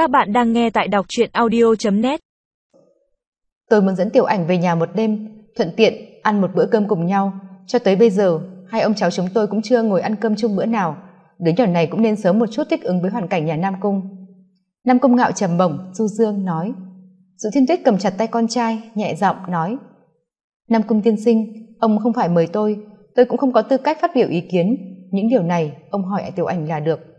Các bạn đang nghe tại đọc truyện audio.net Tôi muốn dẫn tiểu ảnh về nhà một đêm, thuận tiện ăn một bữa cơm cùng nhau. Cho tới bây giờ, hai ông cháu chúng tôi cũng chưa ngồi ăn cơm chung bữa nào. Đứa nhỏ này cũng nên sớm một chút thích ứng với hoàn cảnh nhà Nam Cung. Nam Cung ngạo trầm bổng, du dương nói. Dụ thiên tuyết cầm chặt tay con trai, nhẹ giọng nói. Nam Cung tiên sinh, ông không phải mời tôi, tôi cũng không có tư cách phát biểu ý kiến. Những điều này, ông hỏi tiểu ảnh là được.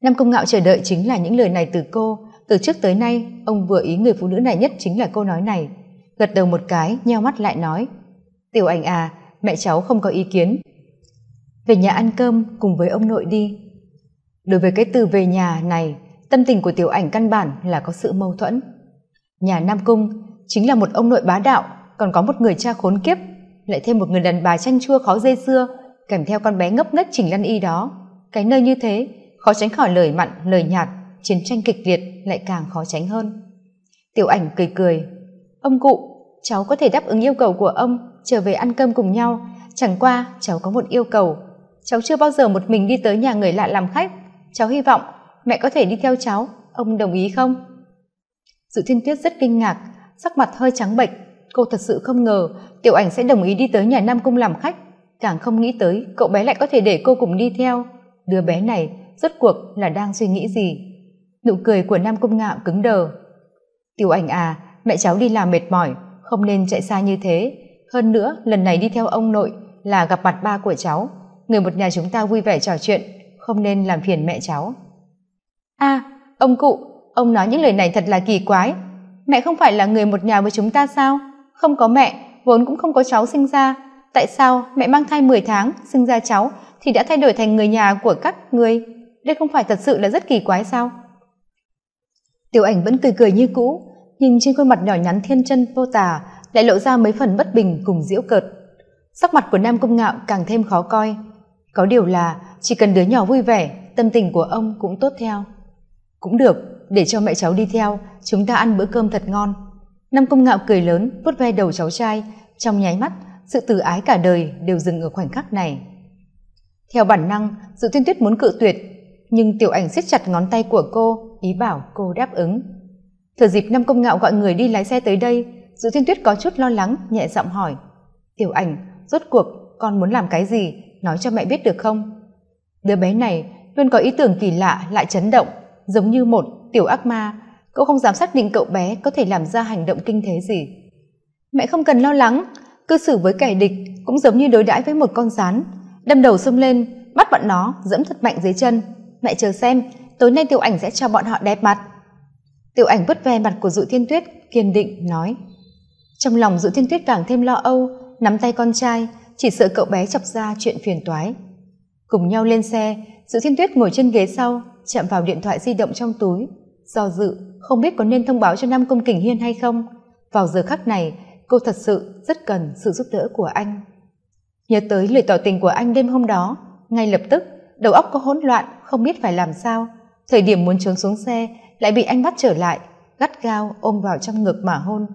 Nam Cung Ngạo chờ đợi chính là những lời này từ cô. Từ trước tới nay, ông vừa ý người phụ nữ này nhất chính là câu nói này. Gật đầu một cái, nheo mắt lại nói. Tiểu ảnh à, mẹ cháu không có ý kiến. Về nhà ăn cơm cùng với ông nội đi. Đối với cái từ về nhà này, tâm tình của tiểu ảnh căn bản là có sự mâu thuẫn. Nhà Nam Cung chính là một ông nội bá đạo, còn có một người cha khốn kiếp, lại thêm một người đàn bà chanh chua khó dây xưa, kèm theo con bé ngốc nghếch Trình lăn Y đó. Cái nơi như thế, khó tránh khỏi lời mặn, lời nhạt, chiến tranh kịch liệt lại càng khó tránh hơn. Tiểu ảnh cười cười. Ông cụ, cháu có thể đáp ứng yêu cầu của ông, trở về ăn cơm cùng nhau. Chẳng qua, cháu có một yêu cầu. Cháu chưa bao giờ một mình đi tới nhà người lạ làm khách. Cháu hy vọng mẹ có thể đi theo cháu. Ông đồng ý không? Dự thiên tuyết rất kinh ngạc, sắc mặt hơi trắng bệch. Cô thật sự không ngờ tiểu ảnh sẽ đồng ý đi tới nhà nam cung làm khách. Càng không nghĩ tới, cậu bé lại có thể để cô cùng đi theo. Đứa bé này rốt cuộc là đang suy nghĩ gì? Nụ cười của nam cung ngạo cứng đờ. Tiểu ảnh à mẹ cháu đi làm mệt mỏi, không nên chạy xa như thế. Hơn nữa, lần này đi theo ông nội là gặp mặt ba của cháu. Người một nhà chúng ta vui vẻ trò chuyện, không nên làm phiền mẹ cháu. A ông cụ, ông nói những lời này thật là kỳ quái. Mẹ không phải là người một nhà với chúng ta sao? Không có mẹ, vốn cũng không có cháu sinh ra. Tại sao mẹ mang thai mười tháng, sinh ra cháu thì đã thay đổi thành người nhà của các người đây không phải thật sự là rất kỳ quái sao? Tiểu ảnh vẫn cười cười như cũ, nhưng trên khuôn mặt nhỏ nhắn thiên chân vô tà lại lộ ra mấy phần bất bình cùng diễu cợt. Sắc mặt của nam công ngạo càng thêm khó coi. Có điều là, chỉ cần đứa nhỏ vui vẻ, tâm tình của ông cũng tốt theo. Cũng được, để cho mẹ cháu đi theo, chúng ta ăn bữa cơm thật ngon. Nam công ngạo cười lớn, vuốt ve đầu cháu trai. Trong nháy mắt, sự từ ái cả đời đều dừng ở khoảnh khắc này. Theo bản năng dự thiên tuyết muốn cự tuyệt nhưng tiểu ảnh siết chặt ngón tay của cô, ý bảo cô đáp ứng. Thừa dịp năm công ngạo gọi người đi lái xe tới đây, dự thiên tuyết có chút lo lắng, nhẹ giọng hỏi. Tiểu ảnh, rốt cuộc con muốn làm cái gì? Nói cho mẹ biết được không? Đứa bé này luôn có ý tưởng kỳ lạ, lại chấn động. Giống như một tiểu ác ma cậu không dám xác định cậu bé có thể làm ra hành động kinh thế gì. Mẹ không cần lo lắng, cư xử với kẻ địch cũng giống như đối đãi với một con rán đâm đầu xông lên, bắt bọn nó dẫm thật mạnh dưới chân mẹ chờ xem, tối nay tiểu ảnh sẽ cho bọn họ đẹp mặt. Tiểu ảnh vứt ve mặt của dụ thiên tuyết, kiên định nói. Trong lòng dụ thiên tuyết càng thêm lo âu, nắm tay con trai, chỉ sợ cậu bé chọc ra chuyện phiền toái. Cùng nhau lên xe, dụ thiên tuyết ngồi trên ghế sau, chạm vào điện thoại di động trong túi. Do dự, không biết có nên thông báo cho nam công kình hiên hay không. Vào giờ khắc này, cô thật sự rất cần sự giúp đỡ của anh. Nhớ tới lời tỏ tình của anh đêm hôm đó, ngay lập tức đầu óc có hỗn loạn, không biết phải làm sao. Thời điểm muốn trốn xuống xe, lại bị anh bắt trở lại, gắt gao ôm vào trong ngực mà hôn.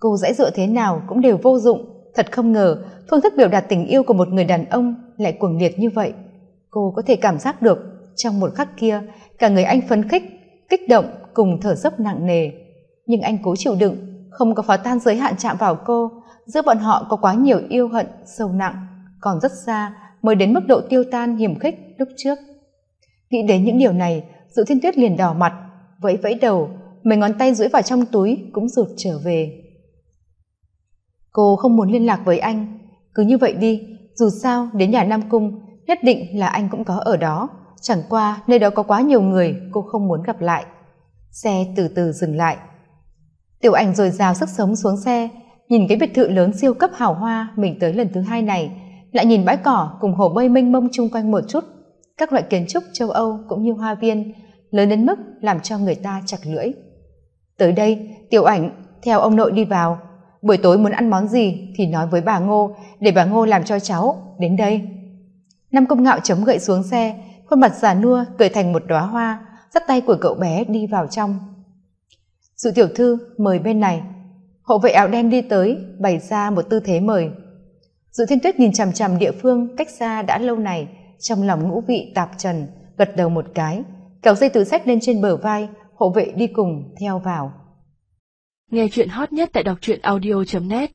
Cô dãy dựa thế nào cũng đều vô dụng. Thật không ngờ, phương thức biểu đạt tình yêu của một người đàn ông lại cuồng liệt như vậy. Cô có thể cảm giác được, trong một khắc kia, cả người anh phấn khích, kích động cùng thở dốc nặng nề. Nhưng anh cố chịu đựng, không có phá tan giới hạn chạm vào cô. Giữa bọn họ có quá nhiều yêu hận, sâu nặng, còn rất xa mới đến mức độ tiêu tan hiểm khích lúc trước. Nghĩ đến những điều này dự thiên tuyết liền đỏ mặt, vẫy vẫy đầu, mấy ngón tay duỗi vào trong túi cũng rụt trở về. Cô không muốn liên lạc với anh. Cứ như vậy đi, dù sao đến nhà nam cung, nhất định là anh cũng có ở đó. Chẳng qua nơi đó có quá nhiều người, cô không muốn gặp lại. Xe từ từ dừng lại. Tiểu ảnh rồi rào sức sống xuống xe, nhìn cái biệt thự lớn siêu cấp hào hoa mình tới lần thứ hai này lại nhìn bãi cỏ cùng hồ bơi mênh mông chung quanh một chút. Các loại kiến trúc châu âu cũng như hoa viên, lớn đến mức làm cho người ta chặt lưỡi. Tới đây, tiểu ảnh, theo ông nội đi vào. Buổi tối muốn ăn món gì thì nói với bà ngô, để bà ngô làm cho cháu. Đến đây. Năm công ngạo chống gậy xuống xe, khuôn mặt già nua cười thành một đóa hoa, dắt tay của cậu bé đi vào trong. Dụ tiểu thư mời bên này. Hộ vệ áo đen đi tới, bày ra một tư thế mời dự thiên tuyết nhìn chằm chằm địa phương cách xa đã lâu này, trong lòng ngũ vị tạp trần, gật đầu một cái, kéo dây tự sách lên trên bờ vai, hộ vệ đi cùng theo vào. Nghe chuyện hot nhất tại đọc truyện audio net.